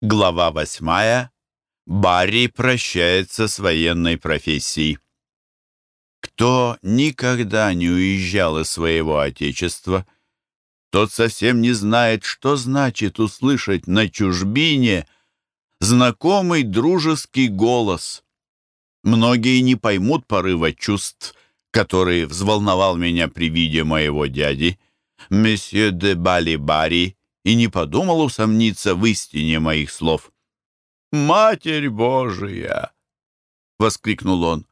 Глава восьмая. Барри прощается с военной профессией. Кто никогда не уезжал из своего отечества, тот совсем не знает, что значит услышать на чужбине знакомый дружеский голос. Многие не поймут порыва чувств, который взволновал меня при виде моего дяди, месье де Бали-Барри, и не подумал усомниться в истине моих слов. «Матерь Божия!» — воскликнул он.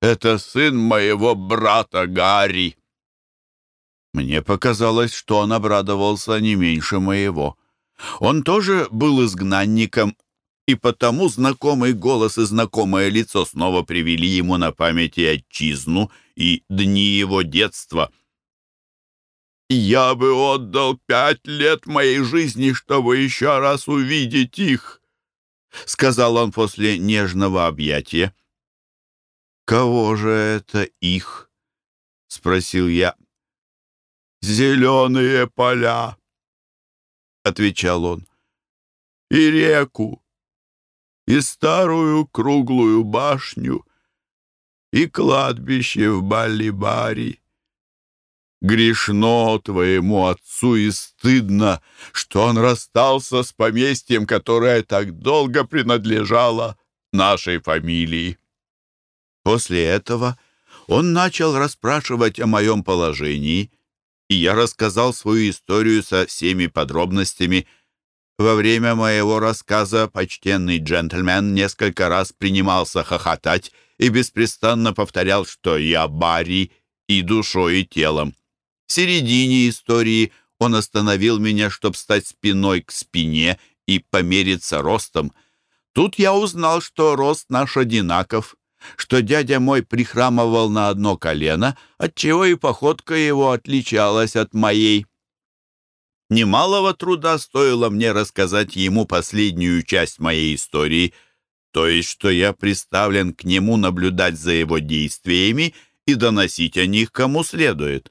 «Это сын моего брата Гарри!» Мне показалось, что он обрадовался не меньше моего. Он тоже был изгнанником, и потому знакомый голос и знакомое лицо снова привели ему на память и отчизну, и дни его детства — я бы отдал пять лет моей жизни, чтобы еще раз увидеть их, — сказал он после нежного объятия. «Кого же это их?» — спросил я. «Зеленые поля», — отвечал он, — «и реку, и старую круглую башню, и кладбище в Баллибари. Грешно твоему отцу и стыдно, что он расстался с поместьем, которое так долго принадлежало нашей фамилии. После этого он начал расспрашивать о моем положении, и я рассказал свою историю со всеми подробностями. Во время моего рассказа почтенный джентльмен несколько раз принимался хохотать и беспрестанно повторял, что я Барри и душой, и телом. В середине истории он остановил меня, чтобы стать спиной к спине и помериться ростом. Тут я узнал, что рост наш одинаков, что дядя мой прихрамывал на одно колено, отчего и походка его отличалась от моей. Немалого труда стоило мне рассказать ему последнюю часть моей истории, то есть, что я приставлен к нему наблюдать за его действиями и доносить о них кому следует.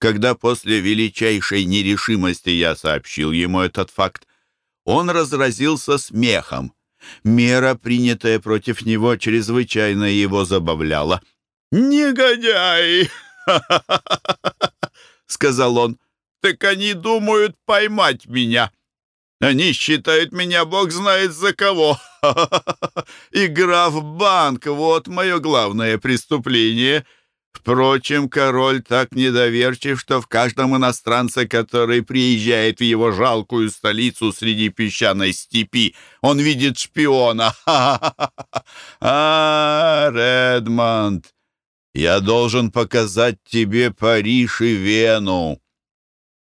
Когда после величайшей нерешимости я сообщил ему этот факт, он разразился смехом. Мера, принятая против него, чрезвычайно его забавляла. «Негодяй!» — сказал он. «Так они думают поймать меня. Они считают меня, бог знает за кого. Игра в банк — вот мое главное преступление». Впрочем, король так недоверчив, что в каждом иностранце, который приезжает в его жалкую столицу среди песчаной степи, он видит шпиона. А, Редмонд, я должен показать тебе Париж и Вену.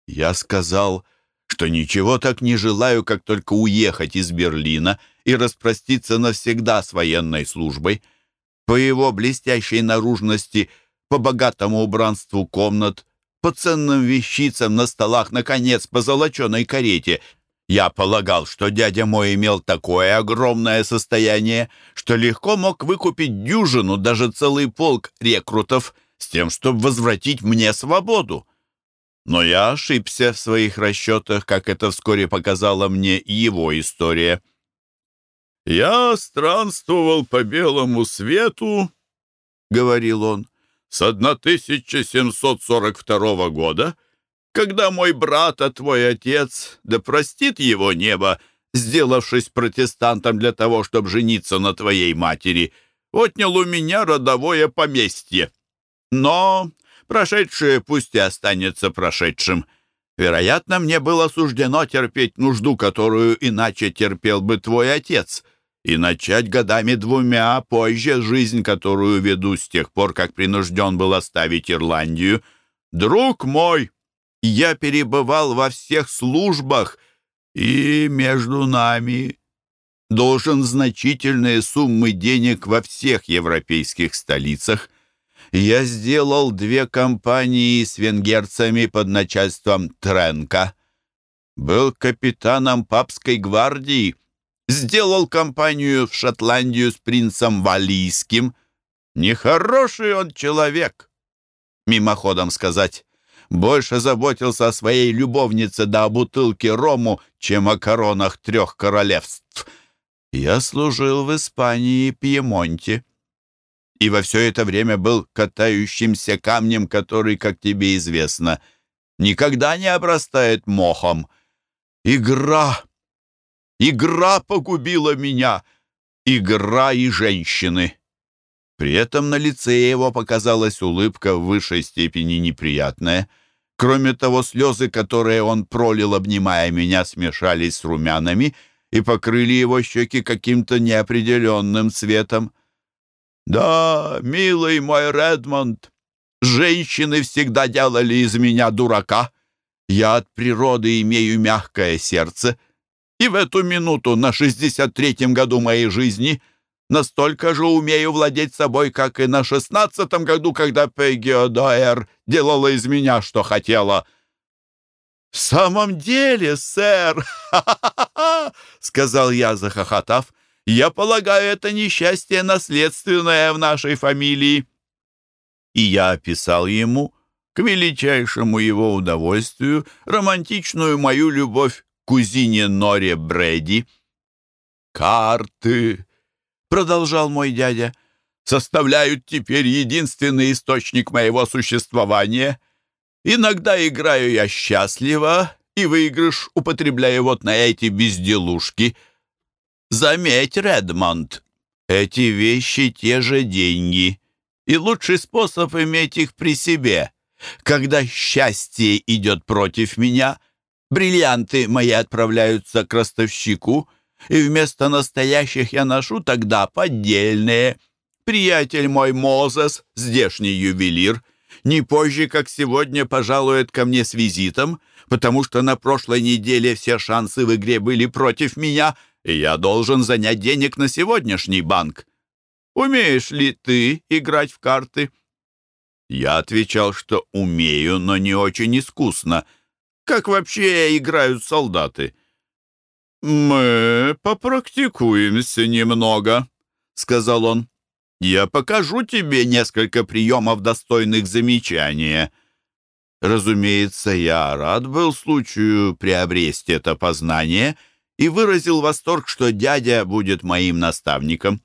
Я сказал, что ничего так не желаю, как только уехать из Берлина и распроститься навсегда с военной службой. По его блестящей наружности – по богатому убранству комнат, по ценным вещицам на столах, наконец, по золоченой карете. Я полагал, что дядя мой имел такое огромное состояние, что легко мог выкупить дюжину, даже целый полк рекрутов, с тем, чтобы возвратить мне свободу. Но я ошибся в своих расчетах, как это вскоре показала мне его история. «Я странствовал по белому свету», — говорил он, с 1742 года, когда мой брат, а твой отец, да простит его небо, сделавшись протестантом для того, чтобы жениться на твоей матери, отнял у меня родовое поместье. Но прошедшее пусть и останется прошедшим. Вероятно, мне было суждено терпеть нужду, которую иначе терпел бы твой отец — и начать годами двумя позже жизнь, которую веду с тех пор, как принужден был оставить Ирландию. Друг мой, я перебывал во всех службах, и между нами должен значительные суммы денег во всех европейских столицах. Я сделал две кампании с венгерцами под начальством Тренка. Был капитаном папской гвардии — сделал компанию в Шотландию с принцем Валийским. Нехороший он человек, мимоходом сказать. больше заботился о своей любовнице да о бутылке рому, чем о коронах трех королевств. Я служил в Испании Пьемонте, и во все это время был катающимся камнем, который, как тебе известно, никогда не обрастает мохом. Игра! Игра погубила меня! Игра и женщины!» При этом на лице его показалась улыбка в высшей степени неприятная. Кроме того, слезы, которые он пролил, обнимая меня, смешались с румянами и покрыли его щеки каким-то неопределенным цветом. «Да, милый мой Редмонд, женщины всегда делали из меня дурака. Я от природы имею мягкое сердце, и в эту минуту на шестьдесят третьем году моей жизни — Настолько же умею владеть собой, как и на шестнадцатом году, когда Пегги О'Дойер делала из меня, что хотела». «В самом деле, сэр!» — сказал я, захохотав. «Я полагаю, это несчастье наследственное в нашей фамилии». И я описал ему, к величайшему его удовольствию, романтичную мою любовь кузине Норе Брэди. «Карты!» — продолжал мой дядя, — составляют теперь единственный источник моего существования. Иногда играю я счастливо, и выигрыш употребляю вот на эти безделушки. Заметь, Редмонд, эти вещи те же деньги, и лучший способ иметь их при себе. Когда счастье идет против меня, бриллианты мои отправляются к ростовщику — и вместо настоящих я ношу тогда поддельные. Приятель мой Мозес, здешний ювелир, не позже, как сегодня, пожалует ко мне с визитом, потому что на прошлой неделе все шансы в игре были против меня, и я должен занять денег на сегодняшний банк. Умеешь ли ты играть в карты?» Я отвечал, что умею, но не очень искусно. Как вообще играют солдаты? «Мы попрактикуемся немного», — сказал он. «Я покажу тебе несколько приемов, достойных замечания». Разумеется, я рад был случаю приобрести это познание и выразил восторг, что дядя будет моим наставником.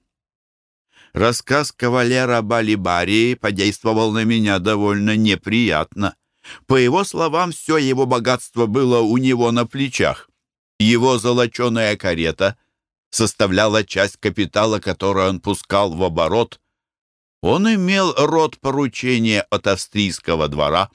Рассказ кавалера Балибарии подействовал на меня довольно неприятно. По его словам, все его богатство было у него на плечах. Его золоченая карета составляла часть капитала, который он пускал в оборот. Он имел род поручения от австрийского двора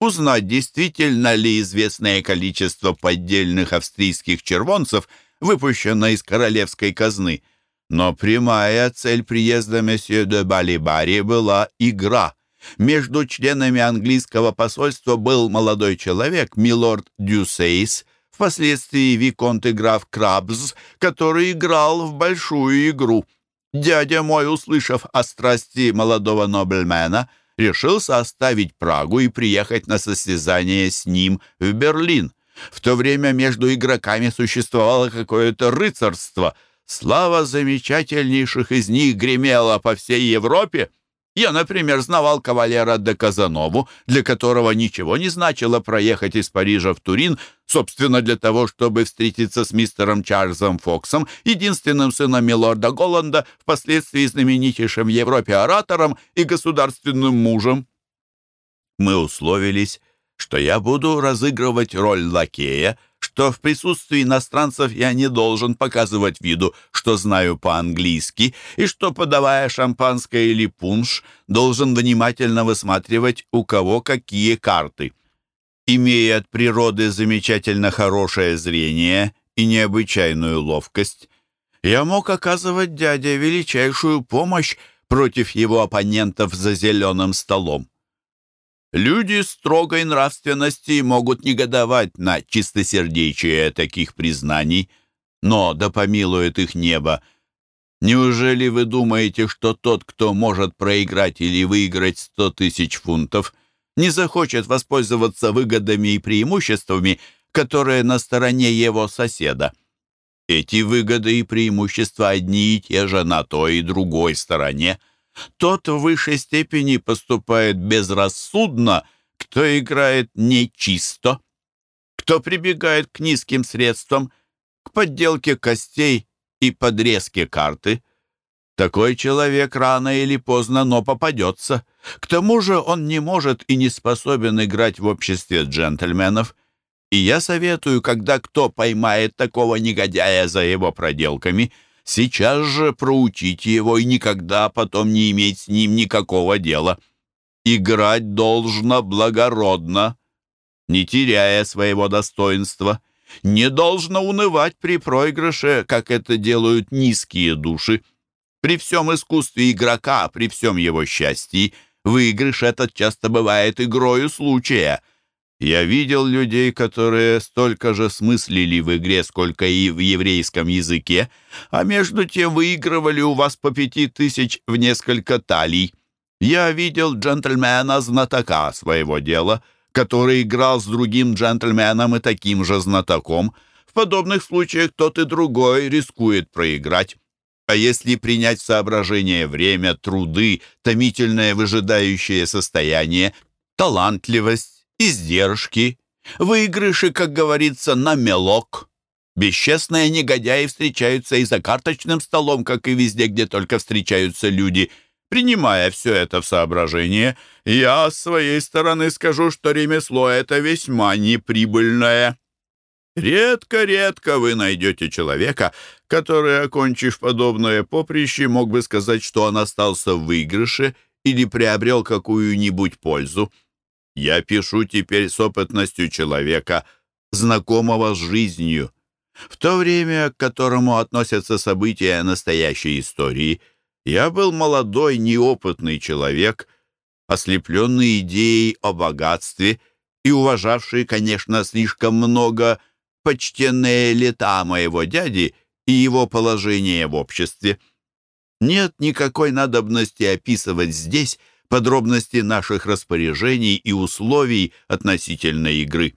узнать, действительно ли известное количество поддельных австрийских червонцев выпущено из королевской казны. Но прямая цель приезда месье де Балибари была игра. Между членами английского посольства был молодой человек, милорд Дюсейс, впоследствии Виконт и граф Крабс, который играл в большую игру. Дядя мой, услышав о страсти молодого нобельмена, решился оставить Прагу и приехать на состязание с ним в Берлин. В то время между игроками существовало какое-то рыцарство. Слава замечательнейших из них гремела по всей Европе. Я, например, знавал кавалера де Казанову, для которого ничего не значило проехать из Парижа в Турин, собственно, для того, чтобы встретиться с мистером Чарльзом Фоксом, единственным сыном милорда Голланда, впоследствии знаменитейшим в Европе оратором и государственным мужем. Мы условились, что я буду разыгрывать роль лакея, что в присутствии иностранцев я не должен показывать виду, что знаю по-английски, и что, подавая шампанское или пунш, должен внимательно высматривать, у кого какие карты. Имея от природы замечательно хорошее зрение и необычайную ловкость, я мог оказывать дяде величайшую помощь против его оппонентов за зеленым столом. Люди строгой нравственности могут негодовать на чистосердечие таких признаний, но да помилует их небо. Неужели вы думаете, что тот, кто может проиграть или выиграть сто тысяч фунтов, не захочет воспользоваться выгодами и преимуществами, которые на стороне его соседа? Эти выгоды и преимущества одни и те же на той и другой стороне – тот в высшей степени поступает безрассудно, кто играет нечисто, кто прибегает к низким средствам, к подделке костей и подрезке карты. Такой человек рано или поздно, но попадется. К тому же он не может и не способен играть в обществе джентльменов. И я советую, когда кто поймает такого негодяя за его проделками, сейчас же проучить его и никогда потом не иметь с ним никакого дела. Играть должно благородно, не теряя своего достоинства. Не должно унывать при проигрыше, как это делают низкие души. При всем искусстве игрока, при всем его счастье, выигрыш этот часто бывает игрою случая. Я видел людей, которые столько же смыслили в игре, сколько и в еврейском языке, а между тем выигрывали у вас по пяти тысяч в несколько талий. Я видел джентльмена-знатока своего дела, который играл с другим джентльменом и таким же знатоком. В подобных случаях тот и другой рискует проиграть. А если принять в соображение время, труды, томительное выжидающее состояние, талантливость, издержки, выигрыши, как говорится, на мелок. Бесчестные негодяи встречаются и за карточным столом, как и везде, где только встречаются люди – Принимая все это в соображение, я с своей стороны скажу, что ремесло это весьма неприбыльное. Редко-редко вы найдете человека, который, окончив подобное поприще, мог бы сказать, что он остался в выигрыше или приобрел какую-нибудь пользу. Я пишу теперь с опытностью человека, знакомого с жизнью. В то время, к которому относятся события настоящей истории – я был молодой, неопытный человек, ослепленный идеей о богатстве и уважавший, конечно, слишком много почтенные лета моего дяди и его положение в обществе. Нет никакой надобности описывать здесь подробности наших распоряжений и условий относительно игры.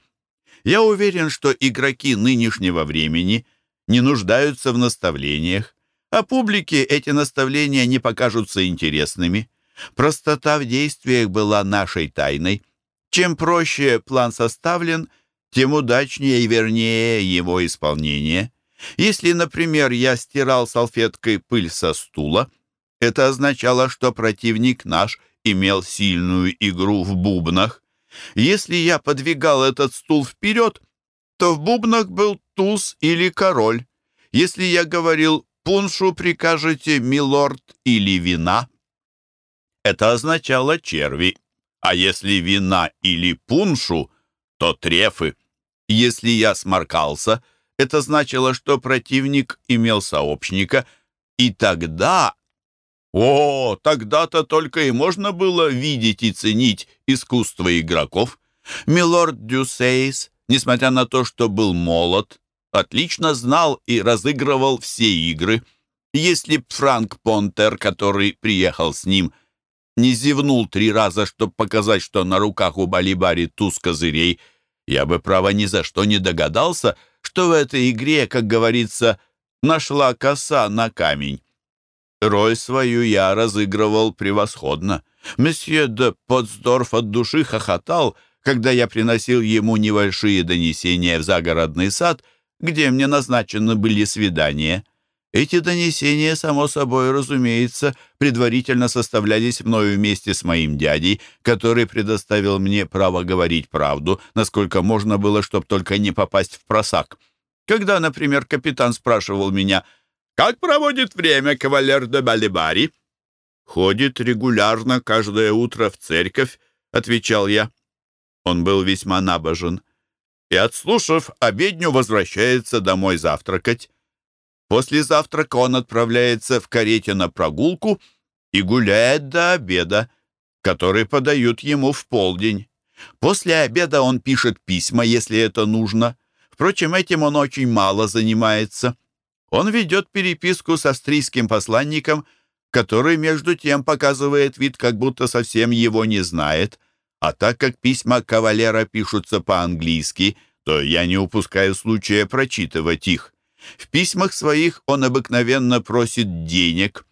Я уверен, что игроки нынешнего времени не нуждаются в наставлениях, а публике эти наставления не покажутся интересными. Простота в действиях была нашей тайной. Чем проще план составлен, тем удачнее и вернее его исполнение. Если, например, я стирал салфеткой пыль со стула, это означало, что противник наш имел сильную игру в бубнах. Если я подвигал этот стул вперед, то в бубнах был туз или король. Если я говорил пуншу прикажете, милорд, или вина?» Это означало черви, а если вина или пуншу, то трефы. Если я сморкался, это значило, что противник имел сообщника, и тогда... О, тогда-то только и можно было видеть и ценить искусство игроков. Милорд Дюсейс, несмотря на то, что был молод, отлично знал и разыгрывал все игры. Если б Франк Понтер, который приехал с ним, не зевнул три раза, чтобы показать, что на руках у Балибари туз козырей, я бы, право, ни за что не догадался, что в этой игре, как говорится, нашла коса на камень. Роль свою я разыгрывал превосходно. Месье де Потсдорф от души хохотал, когда я приносил ему небольшие донесения в загородный сад — где мне назначены были свидания. Эти донесения, само собой, разумеется, предварительно составлялись мною вместе с моим дядей, который предоставил мне право говорить правду, насколько можно было, чтобы только не попасть в просак. Когда, например, капитан спрашивал меня, «Как проводит время кавалер де Балибари?» «Ходит регулярно каждое утро в церковь», — отвечал я. Он был весьма набожен и, отслушав обедню, возвращается домой завтракать. После завтрака он отправляется в карете на прогулку и гуляет до обеда, который подают ему в полдень. После обеда он пишет письма, если это нужно. Впрочем, этим он очень мало занимается. Он ведет переписку с австрийским посланником, который, между тем, показывает вид, как будто совсем его не знает. А так как письма кавалера пишутся по-английски, то я не упускаю случая прочитывать их. В письмах своих он обыкновенно просит денег.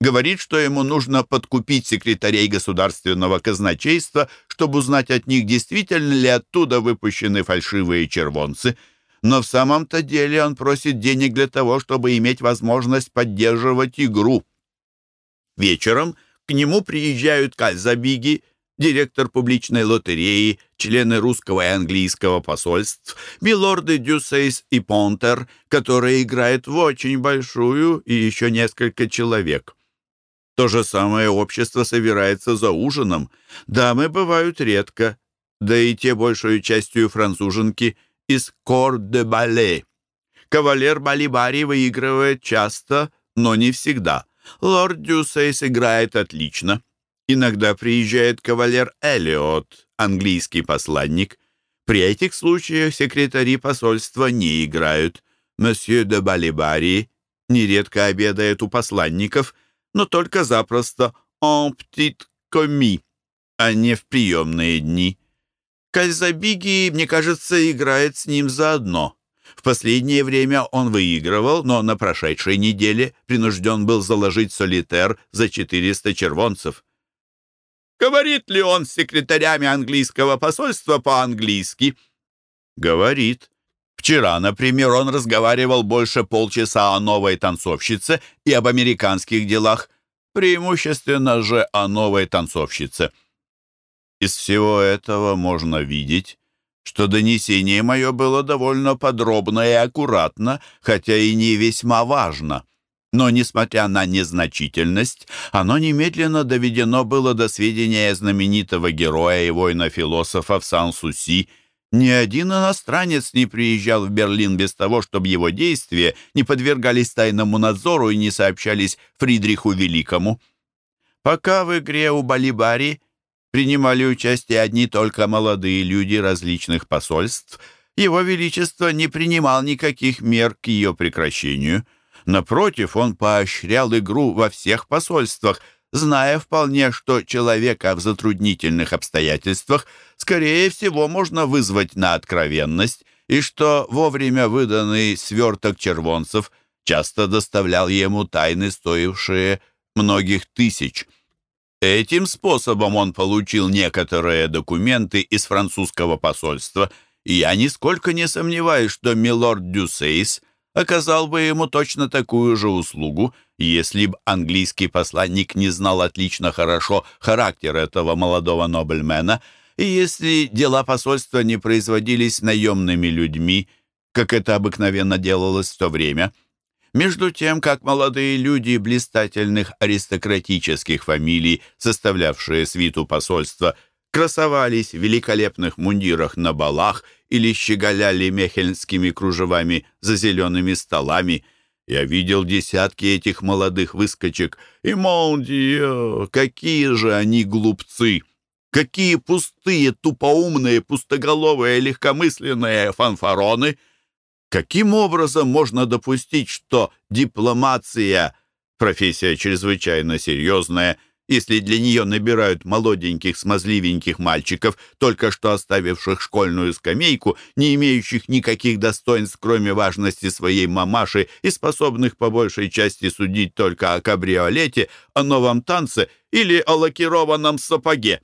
Говорит, что ему нужно подкупить секретарей государственного казначейства, чтобы узнать от них, действительно ли оттуда выпущены фальшивые червонцы. Но в самом-то деле он просит денег для того, чтобы иметь возможность поддерживать игру. Вечером к нему приезжают Кальзабиги, директор публичной лотереи, члены русского и английского посольств, милорды Дюсейс и Понтер, которые играют в очень большую и еще несколько человек. То же самое общество собирается за ужином. Дамы бывают редко, да и те большую частью француженки из кор-де-бале. Кавалер Балибари выигрывает часто, но не всегда. Лорд Дюсейс играет отлично. Иногда приезжает кавалер Эллиот, английский посланник. При этих случаях секретари посольства не играют. Месье де Балибари нередко обедает у посланников – но только запросто «en petit commis», а не в приемные дни. Кальзабиги, мне кажется, играет с ним заодно. В последнее время он выигрывал, но на прошедшей неделе принужден был заложить солитер за 400 червонцев. Говорит ли он с секретарями английского посольства по-английски? Говорит. Вчера, например, он разговаривал больше полчаса о новой танцовщице и об американских делах, преимущественно же о новой танцовщице. Из всего этого можно видеть, что донесение мое было довольно подробно и аккуратно, хотя и не весьма важно. Но, несмотря на незначительность, оно немедленно доведено было до сведения знаменитого героя и воина-философа в Сан-Суси ни один иностранец не приезжал в Берлин без того, чтобы его действия не подвергались тайному надзору и не сообщались Фридриху Великому. Пока в игре у Балибари принимали участие одни только молодые люди различных посольств, его Величество не принимал никаких мер к ее прекращению. Напротив, он поощрял игру во всех посольствах – зная вполне, что человека в затруднительных обстоятельствах скорее всего можно вызвать на откровенность, и что вовремя выданный сверток червонцев часто доставлял ему тайны, стоившие многих тысяч. Этим способом он получил некоторые документы из французского посольства, и я нисколько не сомневаюсь, что милорд Дюсейс оказал бы ему точно такую же услугу, если б английский посланник не знал отлично хорошо характер этого молодого нобельмена, и если дела посольства не производились наемными людьми, как это обыкновенно делалось в то время. Между тем, как молодые люди блистательных аристократических фамилий, составлявшие свиту посольства, красовались в великолепных мундирах на балах или щеголяли мехельнскими кружевами за зелеными столами – я видел десятки этих молодых выскочек, и, молдио, какие же они глупцы! Какие пустые, тупоумные, пустоголовые, легкомысленные фанфароны! Каким образом можно допустить, что дипломация, профессия чрезвычайно серьезная, если для нее набирают молоденьких смазливеньких мальчиков, только что оставивших школьную скамейку, не имеющих никаких достоинств, кроме важности своей мамаши и способных по большей части судить только о кабриолете, о новом танце или о лакированном сапоге.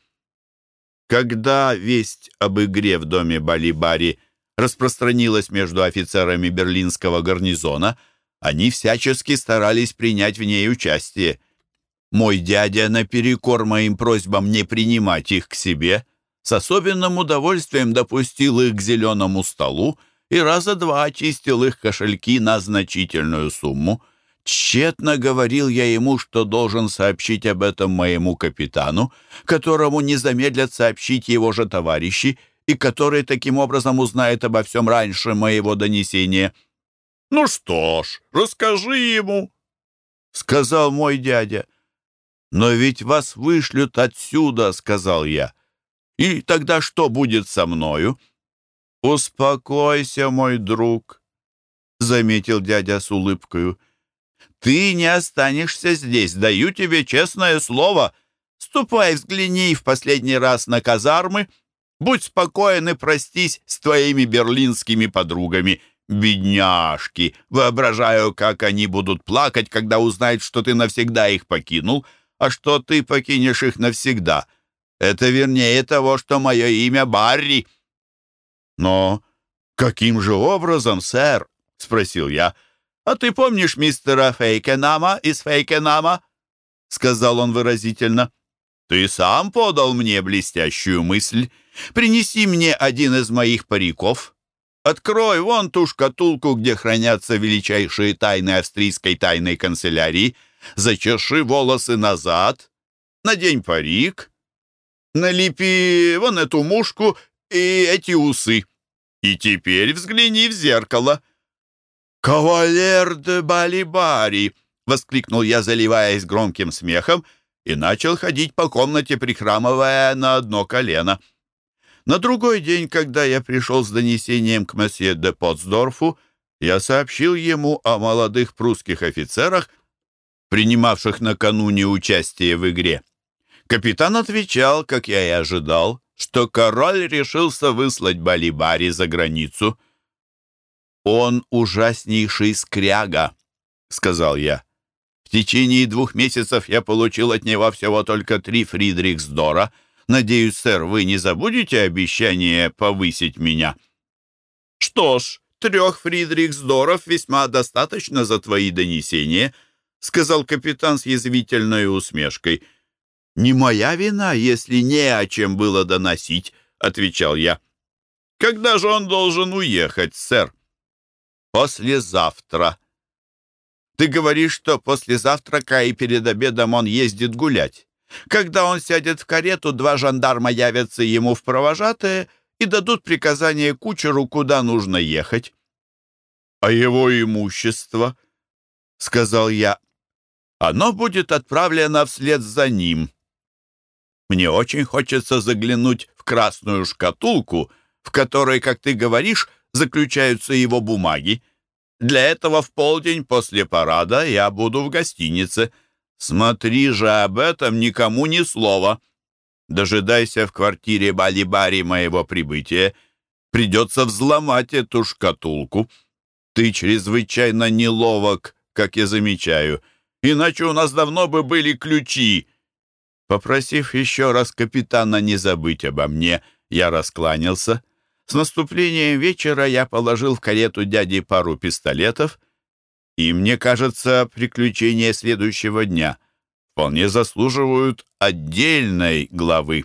Когда весть об игре в доме Балибари распространилась между офицерами берлинского гарнизона, они всячески старались принять в ней участие. Мой дядя, наперекор моим просьбам не принимать их к себе, с особенным удовольствием допустил их к зеленому столу и раза два очистил их кошельки на значительную сумму. Тщетно говорил я ему, что должен сообщить об этом моему капитану, которому не замедлят сообщить его же товарищи, и который таким образом узнает обо всем раньше моего донесения. «Ну что ж, расскажи ему», — сказал мой дядя. «Но ведь вас вышлют отсюда», — сказал я. «И тогда что будет со мною?» «Успокойся, мой друг», — заметил дядя с улыбкою. «Ты не останешься здесь, даю тебе честное слово. Ступай, взгляни в последний раз на казармы. Будь спокоен и простись с твоими берлинскими подругами. Бедняжки! Воображаю, как они будут плакать, когда узнают, что ты навсегда их покинул, а что ты покинешь их навсегда. Это вернее того, что мое имя Барри». «Но каким же образом, сэр?» — спросил я. «А ты помнишь мистера Фейкенама из Фейкенама?» — сказал он выразительно. «Ты сам подал мне блестящую мысль. Принеси мне один из моих париков. Открой вон ту шкатулку, где хранятся величайшие тайны австрийской тайной канцелярии. Зачеши волосы назад, надень парик, налепи вон эту мушку и эти усы. И теперь взгляни в зеркало». «Кавалер де Балибари!» — воскликнул я, заливаясь громким смехом, и начал ходить по комнате, прихрамывая на одно колено. На другой день, когда я пришел с донесением к месье де Потсдорфу, я сообщил ему о молодых прусских офицерах, принимавших накануне участие в игре. Капитан отвечал, как я и ожидал, что король решился выслать Балибари за границу. «Он ужаснейший скряга», — сказал я. «В течение двух месяцев я получил от него всего только три Фридрихсдора. Надеюсь, сэр, вы не забудете обещание повысить меня?» «Что ж, трех Фридрихсдоров весьма достаточно за твои донесения», — сказал капитан с язвительной усмешкой. «Не моя вина, если не о чем было доносить», — отвечал я. «Когда же он должен уехать, сэр?» «Послезавтра». «Ты говоришь, что после завтрака и перед обедом он ездит гулять. Когда он сядет в карету, два жандарма явятся ему в провожатые и дадут приказание кучеру, куда нужно ехать». «А его имущество?» — сказал я. «Оно будет отправлено вслед за ним». Мне очень хочется заглянуть в красную шкатулку, в которой, как ты говоришь, заключаются его бумаги. Для этого в полдень после парада я буду в гостинице. Смотри же об этом никому ни слова. Дожидайся в квартире Балибари моего прибытия. Придется взломать эту шкатулку. Ты чрезвычайно неловок, как я замечаю. Иначе у нас давно бы были ключи. Попросив еще раз капитана не забыть обо мне, я раскланялся. С наступлением вечера я положил в карету дяди пару пистолетов, и, мне кажется, приключения следующего дня вполне заслуживают отдельной главы.